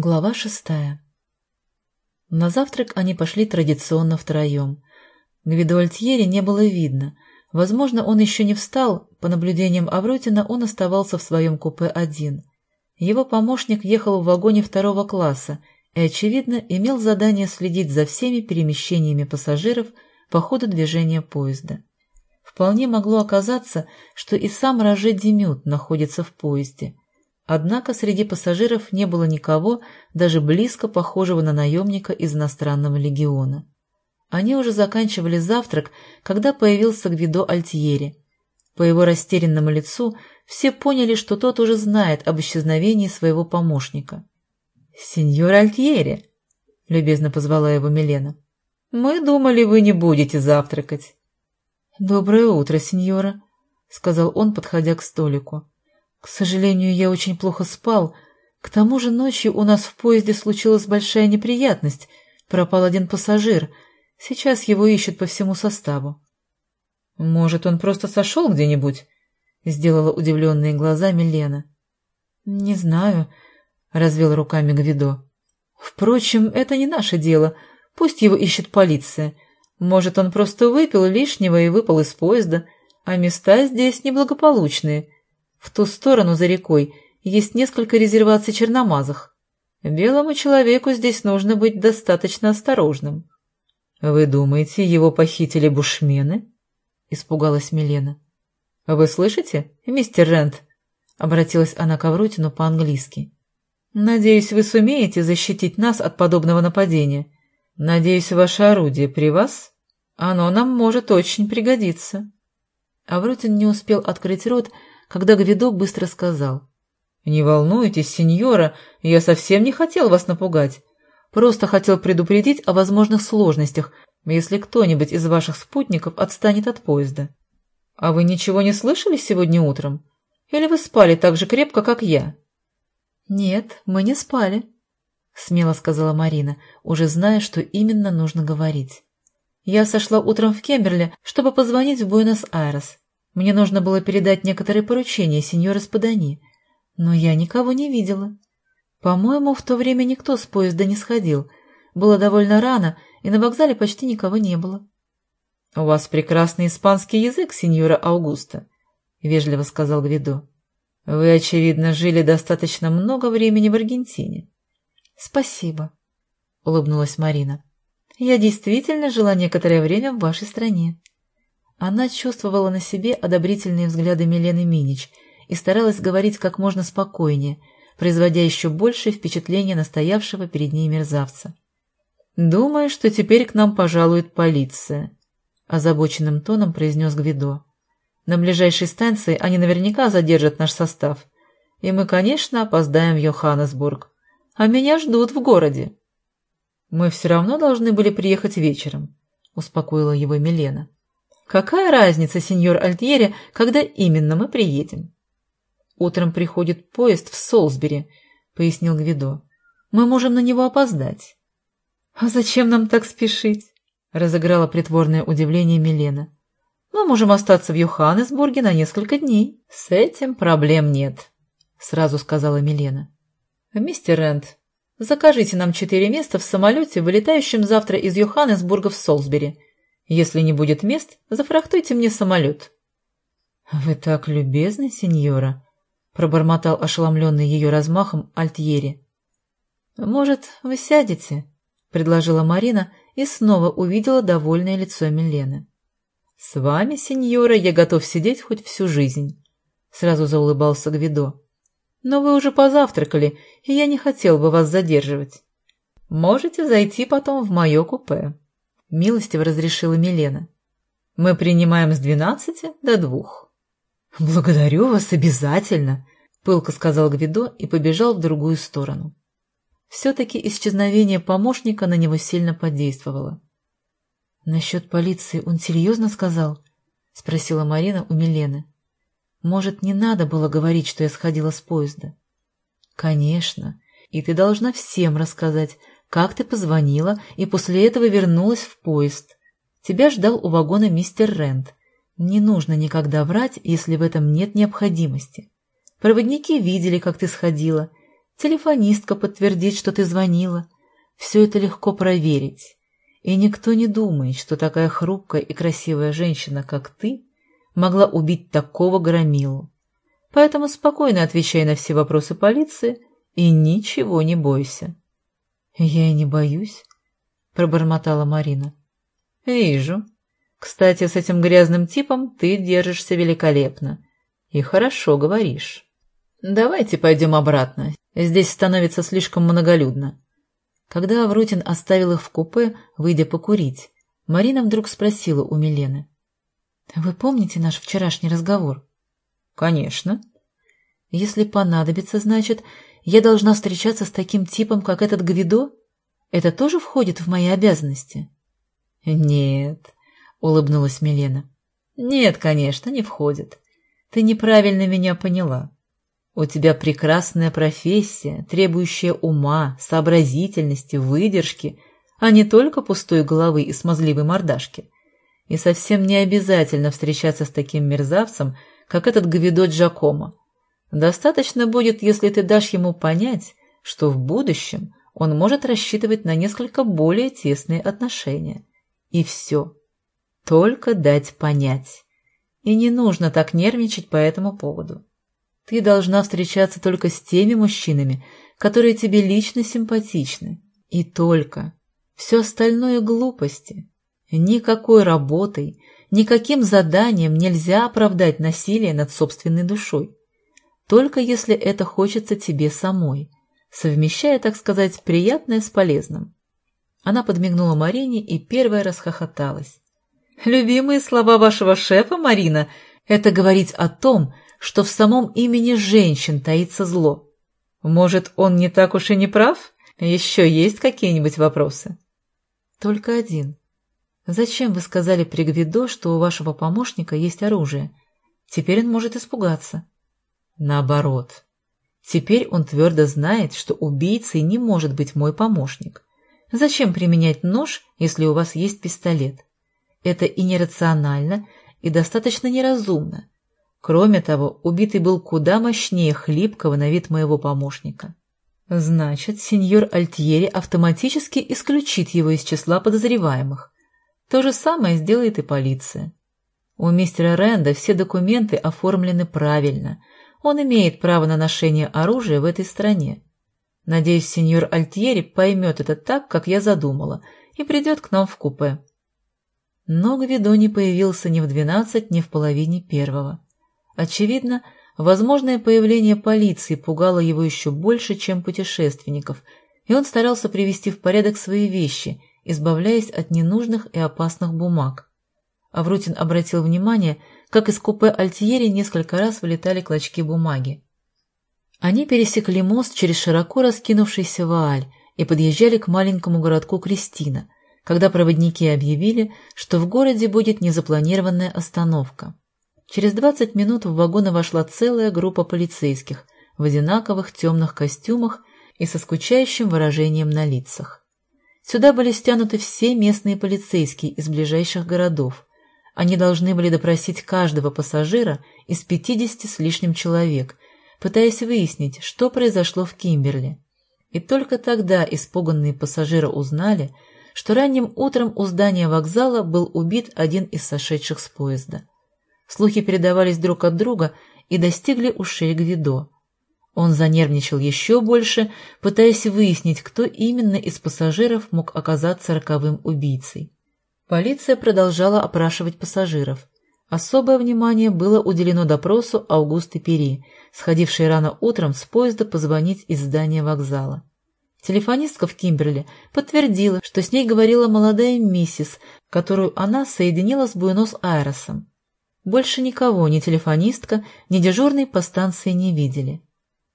Глава шестая На завтрак они пошли традиционно втроем. Гвидо Альтьери не было видно. Возможно, он еще не встал. По наблюдениям Авротина, он оставался в своем купе один. Его помощник ехал в вагоне второго класса и, очевидно, имел задание следить за всеми перемещениями пассажиров по ходу движения поезда. Вполне могло оказаться, что и сам Роже Демют находится в поезде – Однако среди пассажиров не было никого, даже близко похожего на наемника из иностранного легиона. Они уже заканчивали завтрак, когда появился Гвидо Альтьери. По его растерянному лицу все поняли, что тот уже знает об исчезновении своего помощника. «Сеньор Альтьери!» — любезно позвала его Милена. «Мы думали, вы не будете завтракать». «Доброе утро, сеньора», — сказал он, подходя к столику. К сожалению, я очень плохо спал. К тому же ночью у нас в поезде случилась большая неприятность. Пропал один пассажир. Сейчас его ищут по всему составу. — Может, он просто сошел где-нибудь? — сделала удивленные глаза Милена. — Не знаю, — развел руками Гвидо. — Впрочем, это не наше дело. Пусть его ищет полиция. Может, он просто выпил лишнего и выпал из поезда, а места здесь неблагополучные. — в ту сторону, за рекой, есть несколько резерваций черномазых. Белому человеку здесь нужно быть достаточно осторожным. — Вы думаете, его похитили бушмены? — испугалась Милена. — Вы слышите, мистер Рент? — обратилась она к Авротину по-английски. — Надеюсь, вы сумеете защитить нас от подобного нападения. Надеюсь, ваше орудие при вас? Оно нам может очень пригодиться. Авротин не успел открыть рот, когда Гвидо быстро сказал. «Не волнуйтесь, сеньора, я совсем не хотел вас напугать. Просто хотел предупредить о возможных сложностях, если кто-нибудь из ваших спутников отстанет от поезда. А вы ничего не слышали сегодня утром? Или вы спали так же крепко, как я?» «Нет, мы не спали», — смело сказала Марина, уже зная, что именно нужно говорить. «Я сошла утром в Кемберле, чтобы позвонить в Буэнос-Айрес. Мне нужно было передать некоторые поручения сеньора Спадани, но я никого не видела. По-моему, в то время никто с поезда не сходил. Было довольно рано, и на вокзале почти никого не было. — У вас прекрасный испанский язык, сеньора Аугуста, — вежливо сказал Гвидо. — Вы, очевидно, жили достаточно много времени в Аргентине. — Спасибо, — улыбнулась Марина. — Я действительно жила некоторое время в вашей стране. Она чувствовала на себе одобрительные взгляды Милены Минич и старалась говорить как можно спокойнее, производя еще большее впечатление настоявшего перед ней мерзавца. «Думаю, что теперь к нам пожалует полиция», — озабоченным тоном произнес Гвидо. «На ближайшей станции они наверняка задержат наш состав, и мы, конечно, опоздаем в Йоханнесбург. А меня ждут в городе». «Мы все равно должны были приехать вечером», — успокоила его Милена. Какая разница, сеньор Альтьери, когда именно мы приедем? Утром приходит поезд в Солсбери, пояснил Гвидо. Мы можем на него опоздать. А зачем нам так спешить? разыграла притворное удивление Милена. Мы можем остаться в Йоханнесбурге на несколько дней. С этим проблем нет, сразу сказала Милена. Мистер Рент, закажите нам четыре места в самолете, вылетающем завтра из Йоханнесбурга в Солсбери если не будет мест, зафрахтуйте мне самолет. — Вы так любезны, сеньора, — пробормотал ошеломленный ее размахом Альтьери. — Может, вы сядете? — предложила Марина и снова увидела довольное лицо Милены. — С вами, сеньора, я готов сидеть хоть всю жизнь, — сразу заулыбался Гвидо. — Но вы уже позавтракали, и я не хотел бы вас задерживать. Можете зайти потом в мое купе. — милостиво разрешила Милена. «Мы принимаем с двенадцати до двух». «Благодарю вас обязательно», — пылко сказал Гвидо и побежал в другую сторону. Все-таки исчезновение помощника на него сильно подействовало. «Насчет полиции он серьезно сказал?» — спросила Марина у Милены. «Может, не надо было говорить, что я сходила с поезда?» «Конечно, и ты должна всем рассказать, как ты позвонила и после этого вернулась в поезд. Тебя ждал у вагона мистер Рент. Не нужно никогда врать, если в этом нет необходимости. Проводники видели, как ты сходила. Телефонистка подтвердит, что ты звонила. Все это легко проверить. И никто не думает, что такая хрупкая и красивая женщина, как ты, могла убить такого громилу. Поэтому спокойно отвечай на все вопросы полиции и ничего не бойся. — Я и не боюсь, — пробормотала Марина. — Вижу. Кстати, с этим грязным типом ты держишься великолепно. И хорошо говоришь. Давайте пойдем обратно. Здесь становится слишком многолюдно. Когда Аврутин оставил их в купе, выйдя покурить, Марина вдруг спросила у Милены. — Вы помните наш вчерашний разговор? — Конечно. — Если понадобится, значит, я должна встречаться с таким типом, как этот Гвидо? Это тоже входит в мои обязанности? — Нет, — улыбнулась Милена. — Нет, конечно, не входит. Ты неправильно меня поняла. У тебя прекрасная профессия, требующая ума, сообразительности, выдержки, а не только пустой головы и смазливой мордашки. И совсем не обязательно встречаться с таким мерзавцем, как этот Гвидо Джакомо. Достаточно будет, если ты дашь ему понять, что в будущем он может рассчитывать на несколько более тесные отношения. И все. Только дать понять. И не нужно так нервничать по этому поводу. Ты должна встречаться только с теми мужчинами, которые тебе лично симпатичны. И только. Все остальное глупости. Никакой работой, никаким заданием нельзя оправдать насилие над собственной душой. Только если это хочется тебе самой, совмещая, так сказать, приятное с полезным. Она подмигнула Марине и первая расхохоталась. «Любимые слова вашего шефа, Марина, это говорить о том, что в самом имени женщин таится зло. Может, он не так уж и не прав? Еще есть какие-нибудь вопросы? Только один. Зачем вы сказали при что у вашего помощника есть оружие? Теперь он может испугаться. Наоборот. Теперь он твердо знает, что убийцей не может быть мой помощник. Зачем применять нож, если у вас есть пистолет? Это и нерационально, и достаточно неразумно. Кроме того, убитый был куда мощнее хлипкого на вид моего помощника. Значит, сеньор Альтьери автоматически исключит его из числа подозреваемых. То же самое сделает и полиция. У мистера Ренда все документы оформлены правильно. Он имеет право на ношение оружия в этой стране. Надеюсь, сеньор Альтьери поймет это так, как я задумала, и придет к нам в купе. Но Гвидо не появился ни в двенадцать, ни в половине первого. Очевидно, возможное появление полиции пугало его еще больше, чем путешественников, и он старался привести в порядок свои вещи, избавляясь от ненужных и опасных бумаг. Аврутин обратил внимание, как из купе Альтьери несколько раз вылетали клочки бумаги. Они пересекли мост через широко раскинувшийся Вааль и подъезжали к маленькому городку Кристина, когда проводники объявили, что в городе будет незапланированная остановка. Через двадцать минут в вагоны вошла целая группа полицейских в одинаковых темных костюмах и со скучающим выражением на лицах. Сюда были стянуты все местные полицейские из ближайших городов. Они должны были допросить каждого пассажира из пятидесяти с лишним человек, пытаясь выяснить, что произошло в Кимберли. И только тогда испуганные пассажиры узнали, что ранним утром у здания вокзала был убит один из сошедших с поезда. Слухи передавались друг от друга и достигли ушей Гвидо. Он занервничал еще больше, пытаясь выяснить, кто именно из пассажиров мог оказаться роковым убийцей. Полиция продолжала опрашивать пассажиров. Особое внимание было уделено допросу Аугусты Пери, сходившей рано утром с поезда позвонить из здания вокзала. Телефонистка в Кимберли подтвердила, что с ней говорила молодая миссис, которую она соединила с Буэнос-Айресом. Больше никого, ни телефонистка, ни дежурный по станции не видели.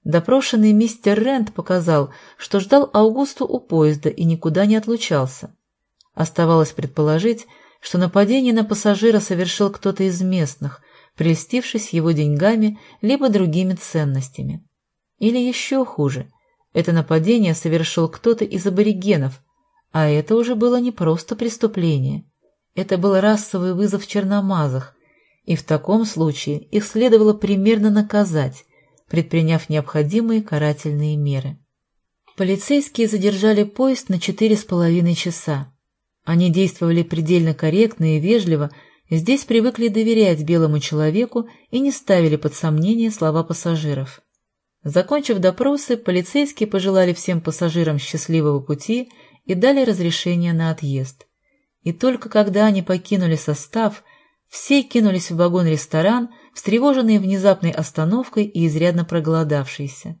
Допрошенный мистер Рент показал, что ждал Аугусту у поезда и никуда не отлучался. Оставалось предположить, что нападение на пассажира совершил кто-то из местных, прельстившись его деньгами либо другими ценностями. Или еще хуже, это нападение совершил кто-то из аборигенов, а это уже было не просто преступление. Это был расовый вызов черномазах, и в таком случае их следовало примерно наказать, предприняв необходимые карательные меры. Полицейские задержали поезд на четыре с половиной часа. Они действовали предельно корректно и вежливо, здесь привыкли доверять белому человеку и не ставили под сомнение слова пассажиров. Закончив допросы, полицейские пожелали всем пассажирам счастливого пути и дали разрешение на отъезд. И только когда они покинули состав, все кинулись в вагон-ресторан, встревоженные внезапной остановкой и изрядно проголодавшиеся.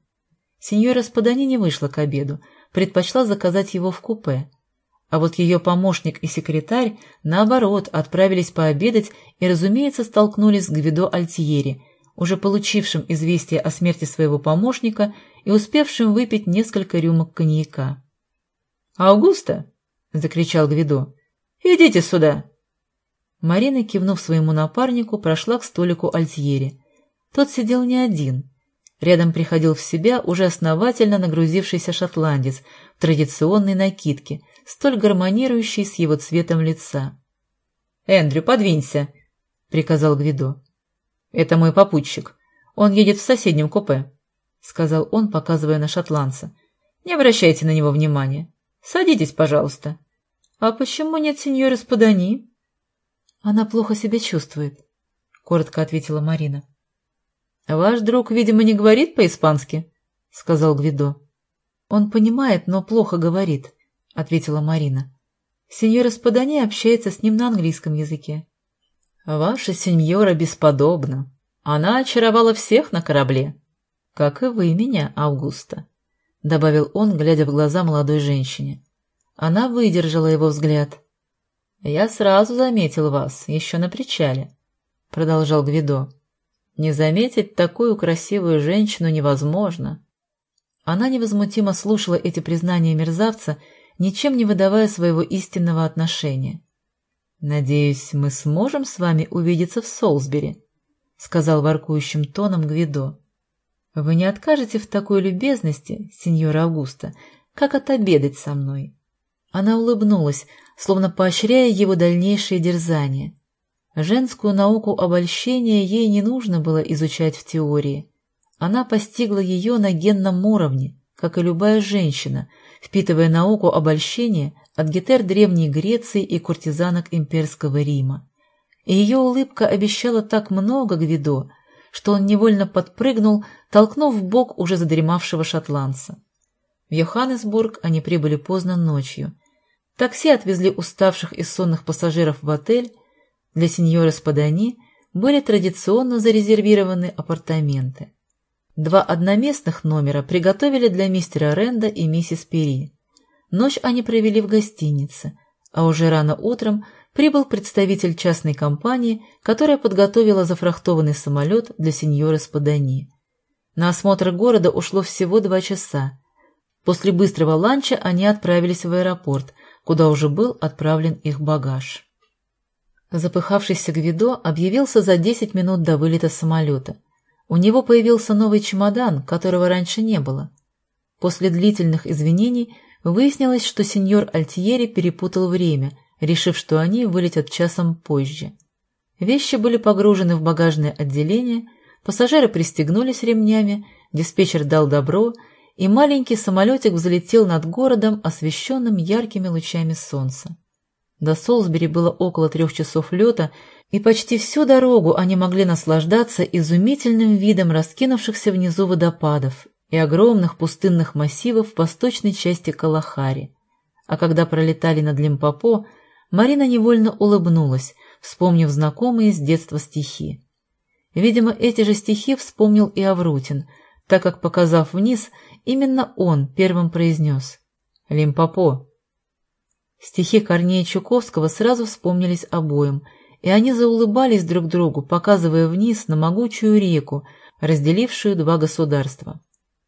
Сеньора Спадани не вышла к обеду, предпочла заказать его в купе. А вот ее помощник и секретарь, наоборот, отправились пообедать и, разумеется, столкнулись с Гвидо Альтиери, уже получившим известие о смерти своего помощника и успевшим выпить несколько рюмок коньяка. «Аугуста!» — закричал Гвидо. «Идите сюда!» Марина, кивнув своему напарнику, прошла к столику Альтьери. Тот сидел не один — Рядом приходил в себя уже основательно нагрузившийся шотландец в традиционной накидке, столь гармонирующей с его цветом лица. «Эндрю, подвинься!» — приказал Гвидо. «Это мой попутчик. Он едет в соседнем купе», — сказал он, показывая на шотландца. «Не обращайте на него внимания. Садитесь, пожалуйста». «А почему нет сеньоры Спадани?» «Она плохо себя чувствует», — коротко ответила Марина. «Ваш друг, видимо, не говорит по-испански», — сказал Гвидо. «Он понимает, но плохо говорит», — ответила Марина. «Сеньора Спадани общается с ним на английском языке». «Ваша сеньора бесподобна. Она очаровала всех на корабле. Как и вы меня, Августа», — добавил он, глядя в глаза молодой женщине. Она выдержала его взгляд. «Я сразу заметил вас, еще на причале», — продолжал Гвидо. Не заметить такую красивую женщину невозможно. Она невозмутимо слушала эти признания мерзавца, ничем не выдавая своего истинного отношения. «Надеюсь, мы сможем с вами увидеться в Солсбери», — сказал воркующим тоном Гвидо. «Вы не откажете в такой любезности, сеньора Аугуста, как отобедать со мной?» Она улыбнулась, словно поощряя его дальнейшие дерзания. Женскую науку обольщения ей не нужно было изучать в теории. Она постигла ее на генном уровне, как и любая женщина, впитывая науку обольщения от гетер Древней Греции и куртизанок имперского Рима. И ее улыбка обещала так много Гвидо, что он невольно подпрыгнул, толкнув в бок уже задремавшего шотландца. В Йоханнесбург они прибыли поздно ночью. Такси отвезли уставших и сонных пассажиров в отель, для сеньора Спадани были традиционно зарезервированы апартаменты. Два одноместных номера приготовили для мистера Ренда и миссис Пери. Ночь они провели в гостинице, а уже рано утром прибыл представитель частной компании, которая подготовила зафрахтованный самолет для сеньора Спадани. На осмотр города ушло всего два часа. После быстрого ланча они отправились в аэропорт, куда уже был отправлен их багаж. Запыхавшийся Гвидо объявился за десять минут до вылета самолета. У него появился новый чемодан, которого раньше не было. После длительных извинений выяснилось, что сеньор Альтьери перепутал время, решив, что они вылетят часом позже. Вещи были погружены в багажное отделение, пассажиры пристегнулись ремнями, диспетчер дал добро, и маленький самолетик взлетел над городом, освещенным яркими лучами солнца. До Солсбери было около трех часов лета, и почти всю дорогу они могли наслаждаться изумительным видом раскинувшихся внизу водопадов и огромных пустынных массивов в восточной части Калахари. А когда пролетали над Лимпопо, Марина невольно улыбнулась, вспомнив знакомые с детства стихи. Видимо, эти же стихи вспомнил и Аврутин, так как, показав вниз, именно он первым произнес «Лимпопо, Стихи Корнея Чуковского сразу вспомнились обоим, и они заулыбались друг другу, показывая вниз на могучую реку, разделившую два государства.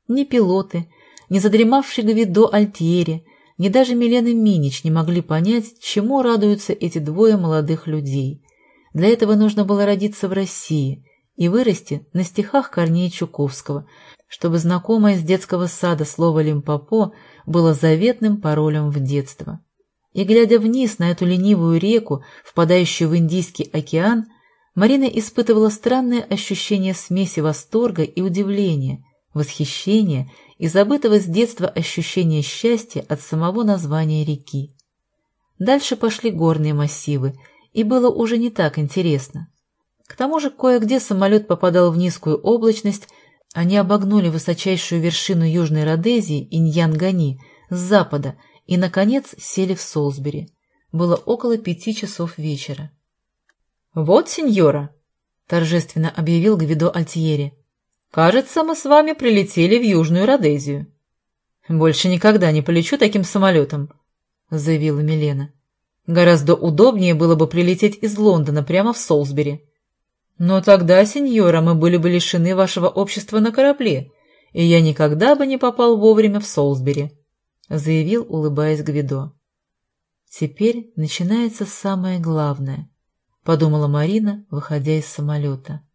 Ни пилоты, ни задремавший Гвидо Альтьери, ни даже Милена Минич не могли понять, чему радуются эти двое молодых людей. Для этого нужно было родиться в России и вырасти на стихах Корнея Чуковского, чтобы знакомое с детского сада слово «лимпопо» было заветным паролем в детство. И, глядя вниз на эту ленивую реку, впадающую в Индийский океан, Марина испытывала странное ощущение смеси восторга и удивления, восхищения и забытого с детства ощущения счастья от самого названия реки. Дальше пошли горные массивы, и было уже не так интересно. К тому же кое-где самолет попадал в низкую облачность, они обогнули высочайшую вершину Южной Родезии, Иньян-Гани, с запада и, наконец, сели в Солсбери. Было около пяти часов вечера. «Вот, сеньора!» — торжественно объявил Гвидо Альтьери. «Кажется, мы с вами прилетели в Южную Родезию». «Больше никогда не полечу таким самолетом», — заявила Милена. «Гораздо удобнее было бы прилететь из Лондона прямо в Солсбери». «Но тогда, сеньора, мы были бы лишены вашего общества на корабле, и я никогда бы не попал вовремя в Солсбери», — заявил, улыбаясь Гвидо. «Теперь начинается самое главное», — подумала Марина, выходя из самолета.